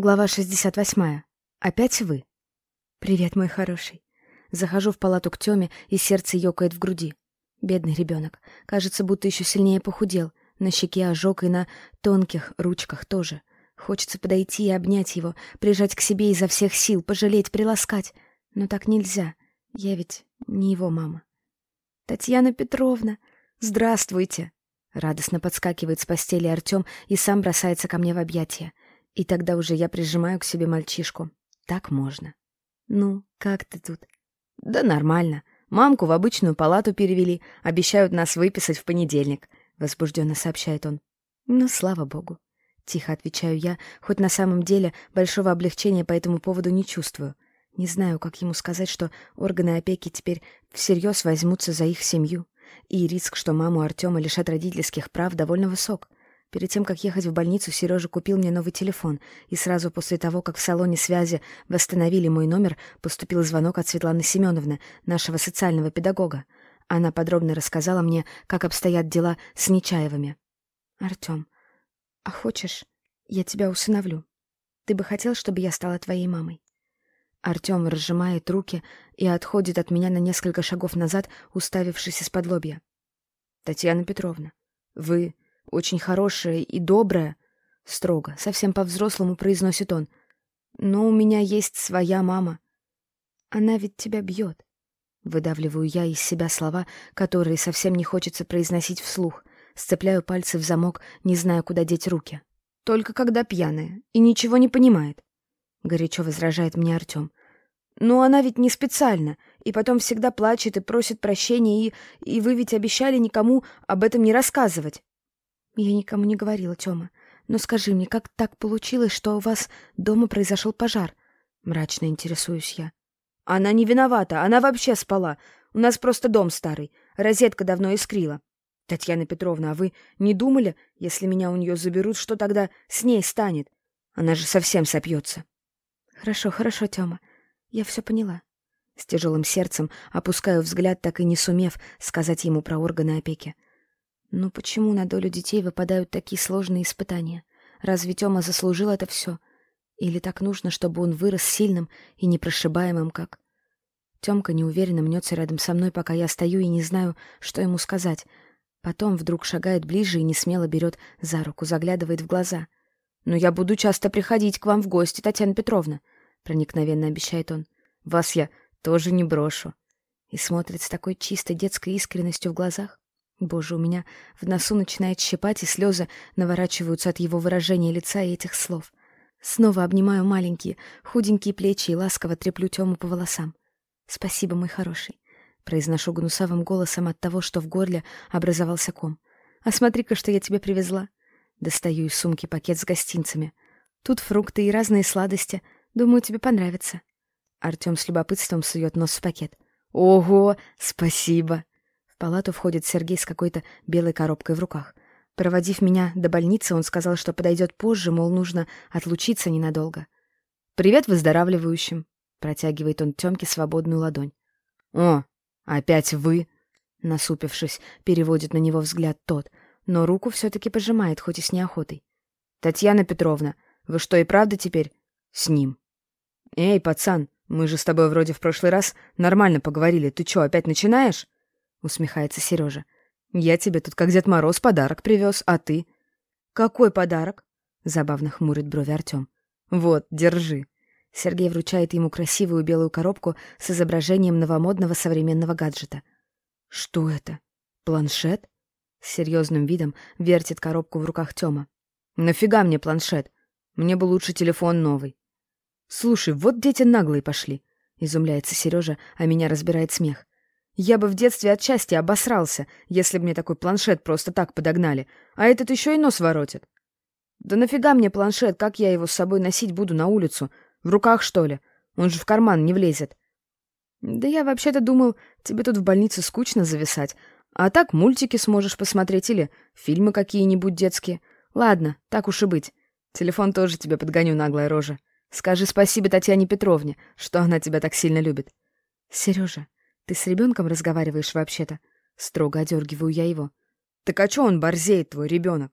Глава 68. Опять вы. Привет, мой хороший. Захожу в палату к Тёме, и сердце ёкает в груди. Бедный ребенок. Кажется, будто еще сильнее похудел. На щеке ожог и на тонких ручках тоже. Хочется подойти и обнять его, прижать к себе изо всех сил, пожалеть, приласкать. Но так нельзя. Я ведь не его мама. Татьяна Петровна, здравствуйте. Радостно подскакивает с постели Артём и сам бросается ко мне в объятия. И тогда уже я прижимаю к себе мальчишку. Так можно. Ну, как ты тут? Да нормально. Мамку в обычную палату перевели. Обещают нас выписать в понедельник, возбужденно сообщает он. Ну, слава богу. Тихо отвечаю я, хоть на самом деле большого облегчения по этому поводу не чувствую. Не знаю, как ему сказать, что органы опеки теперь всерьез возьмутся за их семью. И риск, что маму Артема лишат родительских прав, довольно высок. Перед тем, как ехать в больницу, Сережа купил мне новый телефон, и сразу после того, как в салоне связи восстановили мой номер, поступил звонок от Светланы Семеновны, нашего социального педагога. Она подробно рассказала мне, как обстоят дела с Нечаевыми. «Артем, а хочешь, я тебя усыновлю? Ты бы хотел, чтобы я стала твоей мамой?» Артем разжимает руки и отходит от меня на несколько шагов назад, уставившись из-под лобья. «Татьяна Петровна, вы очень хорошая и добрая, строго, совсем по-взрослому произносит он. Но у меня есть своя мама. Она ведь тебя бьет. Выдавливаю я из себя слова, которые совсем не хочется произносить вслух. Сцепляю пальцы в замок, не зная, куда деть руки. Только когда пьяная и ничего не понимает. Горячо возражает мне Артем. Но она ведь не специально, и потом всегда плачет и просит прощения, и... И вы ведь обещали никому об этом не рассказывать. Я никому не говорила, Тёма. Но скажи мне, как так получилось, что у вас дома произошел пожар? Мрачно интересуюсь я. Она не виновата, она вообще спала. У нас просто дом старый, розетка давно искрила. Татьяна Петровна, а вы не думали, если меня у нее заберут, что тогда с ней станет? Она же совсем сопьется. Хорошо, хорошо, Тёма. Я все поняла. С тяжелым сердцем опускаю взгляд, так и не сумев сказать ему про органы опеки. Но почему на долю детей выпадают такие сложные испытания? Разве Тёма заслужил это все? Или так нужно, чтобы он вырос сильным и непрошибаемым, как... Тёмка неуверенно мнется рядом со мной, пока я стою и не знаю, что ему сказать. Потом вдруг шагает ближе и несмело берет за руку, заглядывает в глаза. «Но я буду часто приходить к вам в гости, Татьяна Петровна», — проникновенно обещает он. «Вас я тоже не брошу». И смотрит с такой чистой детской искренностью в глазах. Боже, у меня в носу начинает щипать, и слезы наворачиваются от его выражения лица и этих слов. Снова обнимаю маленькие, худенькие плечи и ласково треплю Тему по волосам. «Спасибо, мой хороший», — произношу гнусавым голосом от того, что в горле образовался ком. «А смотри-ка, что я тебе привезла». Достаю из сумки пакет с гостинцами. Тут фрукты и разные сладости. Думаю, тебе понравится. Артем с любопытством сует нос в пакет. «Ого, спасибо!» Палату входит Сергей с какой-то белой коробкой в руках. Проводив меня до больницы, он сказал, что подойдет позже, мол, нужно отлучиться ненадолго. «Привет выздоравливающим!» — протягивает он Тёмке свободную ладонь. «О, опять вы!» — насупившись, переводит на него взгляд тот, но руку все-таки пожимает, хоть и с неохотой. «Татьяна Петровна, вы что, и правда теперь с ним?» «Эй, пацан, мы же с тобой вроде в прошлый раз нормально поговорили. Ты чё, опять начинаешь?» — усмехается Сережа. «Я тебе тут как Дед Мороз подарок привез, а ты?» «Какой подарок?» — забавно хмурит брови Артем. «Вот, держи». Сергей вручает ему красивую белую коробку с изображением новомодного современного гаджета. «Что это? Планшет?» С серьезным видом вертит коробку в руках Тёма. «Нафига мне планшет? Мне бы лучше телефон новый». «Слушай, вот дети наглые пошли», — изумляется Сережа, а меня разбирает смех. Я бы в детстве от счастья обосрался, если бы мне такой планшет просто так подогнали, а этот еще и нос воротит. Да нафига мне планшет, как я его с собой носить буду на улицу? В руках, что ли? Он же в карман не влезет. Да я вообще-то думал, тебе тут в больнице скучно зависать, а так мультики сможешь посмотреть или фильмы какие-нибудь детские. Ладно, так уж и быть. Телефон тоже тебе подгоню, наглая рожа. Скажи спасибо Татьяне Петровне, что она тебя так сильно любит. Сережа, ты с ребенком разговариваешь вообще-то? Строго одергиваю я его. Так а чё он борзеет, твой ребенок?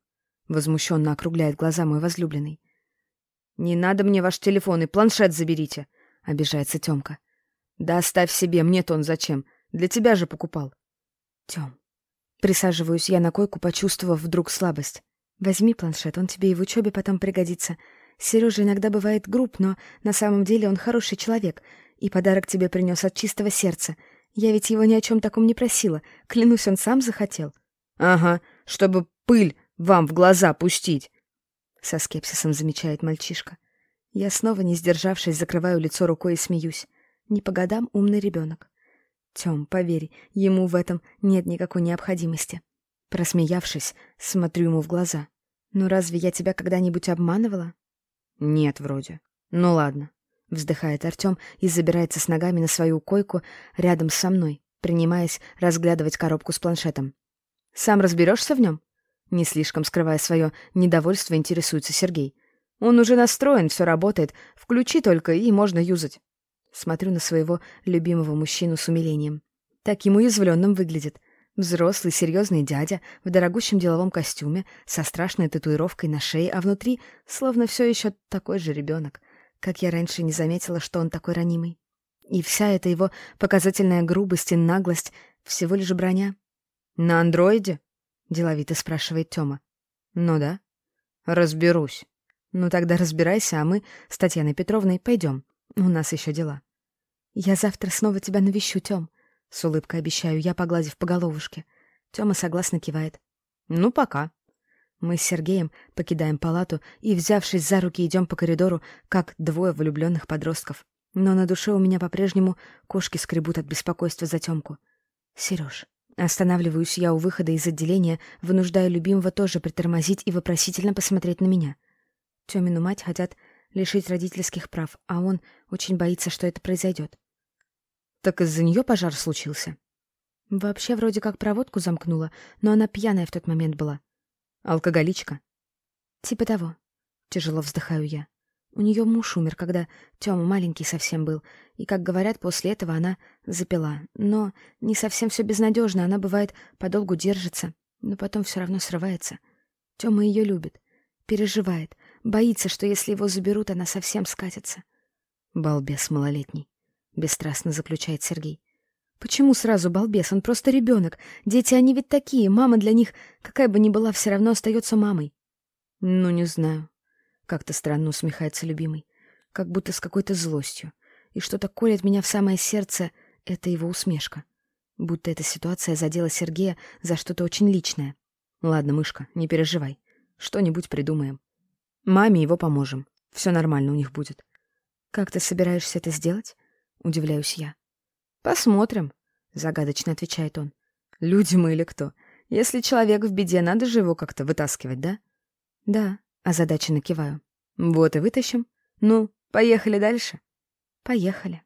Возмущенно округляет глаза мой возлюбленный. «Не надо мне ваш телефон и планшет заберите», — обижается Тёмка. «Да оставь себе, мне-то он зачем? Для тебя же покупал». «Тём». Присаживаюсь я на койку, почувствовав вдруг слабость. «Возьми планшет, он тебе и в учебе потом пригодится. Сережа иногда бывает груб, но на самом деле он хороший человек, и подарок тебе принес от чистого сердца. Я ведь его ни о чем таком не просила. Клянусь, он сам захотел». «Ага, чтобы пыль вам в глаза пустить», — со скепсисом замечает мальчишка. Я снова, не сдержавшись, закрываю лицо рукой и смеюсь. Не по годам умный ребенок. Тём, поверь, ему в этом нет никакой необходимости. Просмеявшись, смотрю ему в глаза. «Ну разве я тебя когда-нибудь обманывала?» «Нет, вроде. Ну ладно». Вздыхает Артём и забирается с ногами на свою койку рядом со мной, принимаясь разглядывать коробку с планшетом. «Сам разберешься в нем?» Не слишком скрывая свое недовольство, интересуется Сергей. «Он уже настроен, все работает. Включи только, и можно юзать». Смотрю на своего любимого мужчину с умилением. Таким уязвленным выглядит. Взрослый, серьезный дядя в дорогущем деловом костюме, со страшной татуировкой на шее, а внутри словно все еще такой же ребенок. Как я раньше не заметила, что он такой ранимый. И вся эта его показательная грубость и наглость — всего лишь броня. «На андроиде?» — деловито спрашивает Тёма. «Ну да». «Разберусь». «Ну тогда разбирайся, а мы с Татьяной Петровной пойдем. У нас еще дела». «Я завтра снова тебя навещу, Тём», — с улыбкой обещаю я, погладив по головушке. Тёма согласно кивает. «Ну, пока». Мы с Сергеем покидаем палату и, взявшись за руки, идем по коридору, как двое влюбленных подростков. Но на душе у меня по-прежнему кошки скребут от беспокойства за Тёмку. Сереж, останавливаюсь я у выхода из отделения, вынуждая любимого тоже притормозить и вопросительно посмотреть на меня. Тёмину мать хотят лишить родительских прав, а он очень боится, что это произойдет. Так из-за нее пожар случился. Вообще вроде как проводку замкнула, но она пьяная в тот момент была. Алкоголичка. Типа того. Тяжело вздыхаю я. У нее муж умер, когда Тёма маленький совсем был, и, как говорят, после этого она запила. Но не совсем все безнадежно, она, бывает, подолгу держится, но потом все равно срывается. Тёма ее любит, переживает, боится, что если его заберут, она совсем скатится. Балбес малолетний. — бесстрастно заключает Сергей. «Почему сразу балбес? Он просто ребенок. Дети, они ведь такие. Мама для них, какая бы ни была, все равно остается мамой». «Ну, не знаю». Как-то странно усмехается любимый. Как будто с какой-то злостью. И что-то колет меня в самое сердце — это его усмешка. Будто эта ситуация задела Сергея за что-то очень личное. «Ладно, мышка, не переживай. Что-нибудь придумаем. Маме его поможем. Все нормально у них будет». «Как ты собираешься это сделать?» Удивляюсь я. «Посмотрим», — загадочно отвечает он. «Люди мы или кто? Если человек в беде, надо же его как-то вытаскивать, да?» «Да», — озадаченно киваю. «Вот и вытащим. Ну, поехали дальше?» «Поехали».